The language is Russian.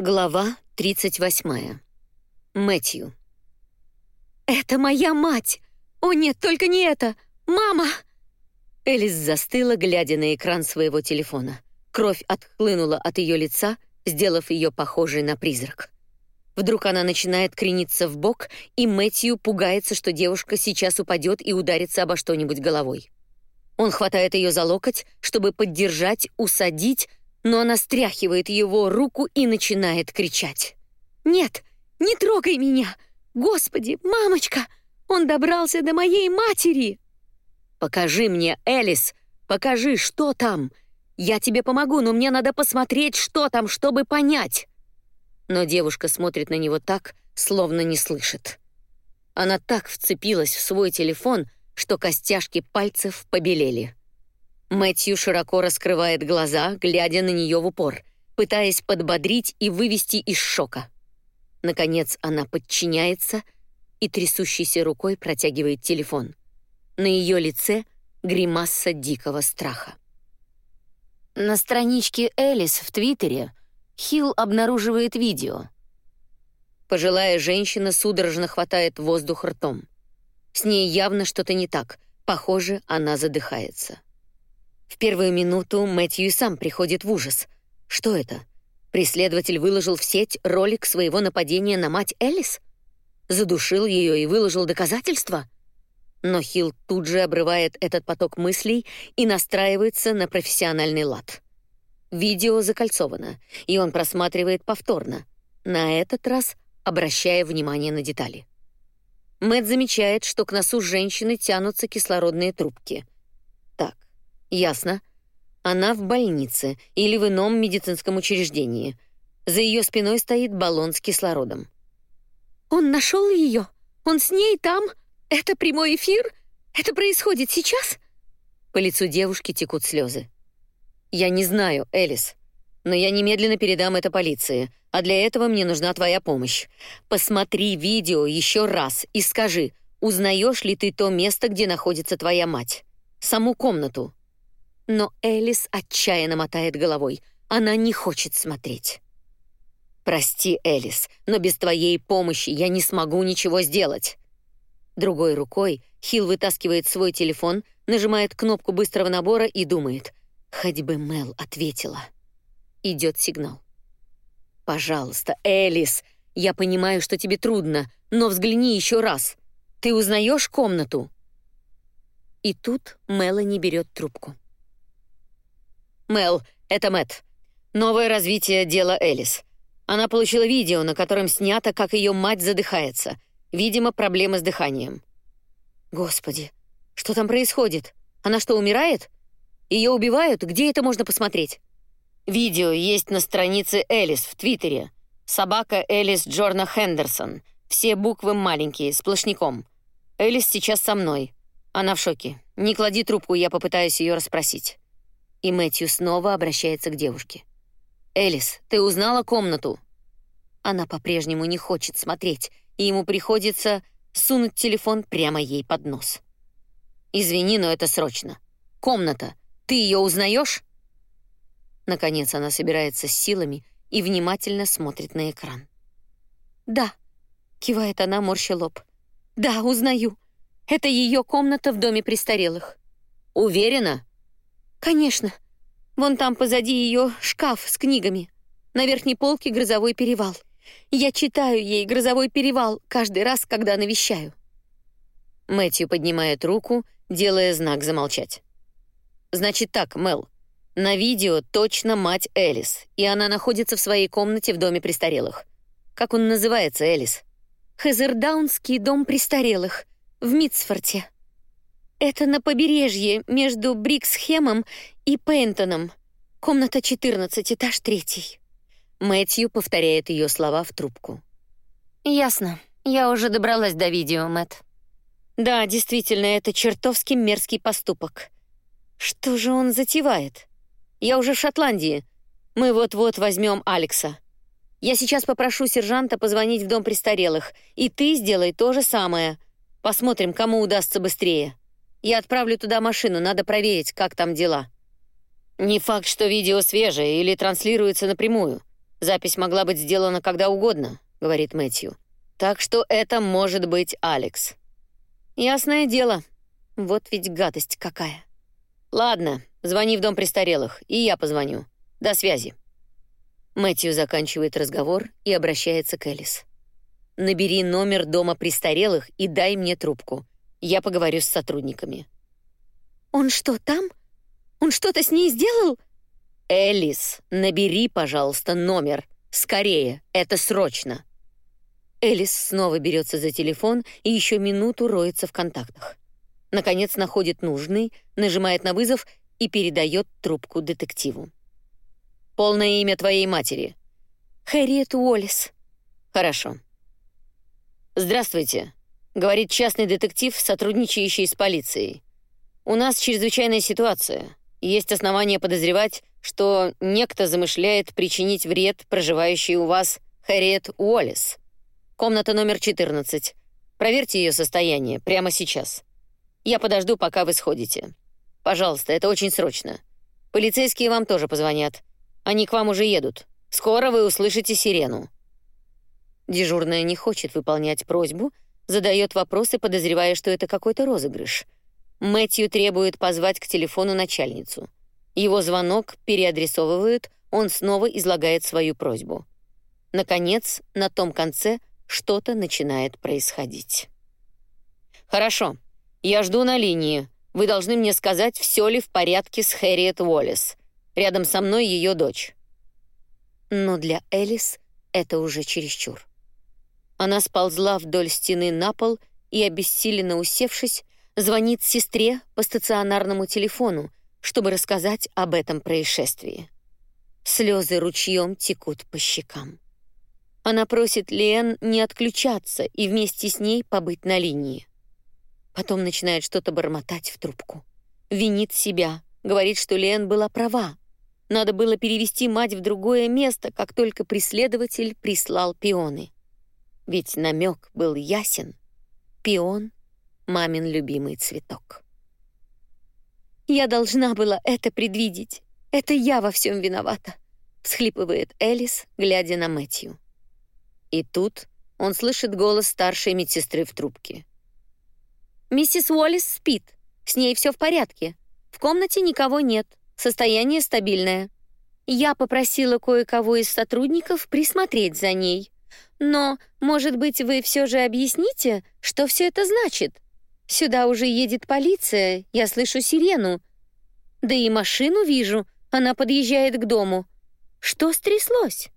Глава 38. Мэтью. «Это моя мать! О нет, только не это! Мама!» Элис застыла, глядя на экран своего телефона. Кровь отхлынула от ее лица, сделав ее похожей на призрак. Вдруг она начинает крениться в бок, и Мэтью пугается, что девушка сейчас упадет и ударится обо что-нибудь головой. Он хватает ее за локоть, чтобы поддержать, усадить, но она стряхивает его руку и начинает кричать. «Нет, не трогай меня! Господи, мамочка! Он добрался до моей матери!» «Покажи мне, Элис! Покажи, что там! Я тебе помогу, но мне надо посмотреть, что там, чтобы понять!» Но девушка смотрит на него так, словно не слышит. Она так вцепилась в свой телефон, что костяшки пальцев побелели. Мэтью широко раскрывает глаза, глядя на нее в упор, пытаясь подбодрить и вывести из шока. Наконец она подчиняется и трясущейся рукой протягивает телефон. На ее лице гримаса дикого страха. На страничке Элис в Твиттере Хилл обнаруживает видео. Пожилая женщина судорожно хватает воздух ртом. С ней явно что-то не так. Похоже, она задыхается. В первую минуту Мэтью сам приходит в ужас. Что это? Преследователь выложил в сеть ролик своего нападения на мать Элис? Задушил ее и выложил доказательства? Но Хилл тут же обрывает этот поток мыслей и настраивается на профессиональный лад. Видео закольцовано, и он просматривает повторно, на этот раз обращая внимание на детали. Мэт замечает, что к носу женщины тянутся кислородные трубки — Ясно. Она в больнице или в ином медицинском учреждении. За ее спиной стоит баллон с кислородом. Он нашел ее? Он с ней там? Это прямой эфир? Это происходит сейчас? По лицу девушки текут слезы. Я не знаю, Элис, но я немедленно передам это полиции, а для этого мне нужна твоя помощь. Посмотри видео еще раз и скажи, узнаешь ли ты то место, где находится твоя мать? Саму комнату, но Элис отчаянно мотает головой. Она не хочет смотреть. «Прости, Элис, но без твоей помощи я не смогу ничего сделать». Другой рукой Хилл вытаскивает свой телефон, нажимает кнопку быстрого набора и думает. «Хоть бы Мел ответила». Идет сигнал. «Пожалуйста, Элис, я понимаю, что тебе трудно, но взгляни еще раз. Ты узнаешь комнату?» И тут Мелани берет трубку. Мел, это Мэт. Новое развитие дела Элис. Она получила видео, на котором снято, как ее мать задыхается. Видимо, проблемы с дыханием. Господи, что там происходит? Она что, умирает? Ее убивают? Где это можно посмотреть? Видео есть на странице Элис в Твиттере. Собака Элис Джорна Хендерсон. Все буквы маленькие, сплошняком. Элис сейчас со мной. Она в шоке. Не клади трубку, я попытаюсь ее расспросить. И Мэтью снова обращается к девушке. «Элис, ты узнала комнату?» Она по-прежнему не хочет смотреть, и ему приходится сунуть телефон прямо ей под нос. «Извини, но это срочно. Комната. Ты ее узнаешь?» Наконец она собирается с силами и внимательно смотрит на экран. «Да», — кивает она, морща лоб. «Да, узнаю. Это ее комната в доме престарелых». «Уверена?» «Конечно. Вон там позади ее шкаф с книгами. На верхней полке «Грозовой перевал». Я читаю ей «Грозовой перевал» каждый раз, когда навещаю». Мэтью поднимает руку, делая знак замолчать. «Значит так, Мел, на видео точно мать Элис, и она находится в своей комнате в доме престарелых. Как он называется, Элис?» «Хезердаунский дом престарелых в Митсфорте». Это на побережье между Бриксхемом и Пейнтоном. Комната 14, этаж третий. Мэтью повторяет ее слова в трубку. Ясно. Я уже добралась до видео, Мэт. Да, действительно, это чертовски мерзкий поступок. Что же он затевает? Я уже в Шотландии. Мы вот-вот возьмем Алекса. Я сейчас попрошу сержанта позвонить в дом престарелых, и ты сделай то же самое. Посмотрим, кому удастся быстрее. Я отправлю туда машину, надо проверить, как там дела. Не факт, что видео свежее или транслируется напрямую. Запись могла быть сделана когда угодно, говорит Мэтью. Так что это может быть Алекс. Ясное дело. Вот ведь гадость какая. Ладно, звони в дом престарелых, и я позвоню. До связи. Мэтью заканчивает разговор и обращается к Элис. Набери номер дома престарелых и дай мне трубку. Я поговорю с сотрудниками. Он что, там? Он что-то с ней сделал? Элис, набери, пожалуйста, номер. Скорее, это срочно. Элис снова берется за телефон и еще минуту роется в контактах. Наконец находит нужный, нажимает на вызов и передает трубку детективу. Полное имя твоей матери. Хэрриет Уоллес. Хорошо. Здравствуйте, говорит частный детектив, сотрудничающий с полицией. У нас чрезвычайная ситуация. Есть основания подозревать, что некто замышляет причинить вред проживающей у вас Хэрриет Уоллес. Комната номер 14. Проверьте ее состояние прямо сейчас. Я подожду, пока вы сходите. Пожалуйста, это очень срочно. Полицейские вам тоже позвонят. Они к вам уже едут. Скоро вы услышите сирену. Дежурная не хочет выполнять просьбу, задает вопросы, подозревая, что это какой-то розыгрыш. Мэтью требует позвать к телефону начальницу. Его звонок переадресовывают, он снова излагает свою просьбу. Наконец, на том конце что-то начинает происходить. Хорошо. Я жду на линии. Вы должны мне сказать, все ли в порядке с Хэрриет Уоллес. Рядом со мной ее дочь. Но для Элис это уже чересчур. Она сползла вдоль стены на пол и, обессиленно усевшись, звонит сестре по стационарному телефону, чтобы рассказать об этом происшествии. Слезы ручьем текут по щекам. Она просит Лен не отключаться и вместе с ней побыть на линии. Потом начинает что-то бормотать в трубку. Винит себя, говорит, что Лен была права. Надо было перевести мать в другое место, как только преследователь прислал пионы. Ведь намек был ясен. Пион — мамин любимый цветок. «Я должна была это предвидеть. Это я во всем виновата», — всхлипывает Элис, глядя на Мэтью. И тут он слышит голос старшей медсестры в трубке. «Миссис Уоллес спит. С ней все в порядке. В комнате никого нет. Состояние стабильное. Я попросила кое-кого из сотрудников присмотреть за ней. Но, может быть, вы все же объясните, что все это значит? Сюда уже едет полиция, я слышу сирену. Да и машину вижу, она подъезжает к дому. Что стряслось?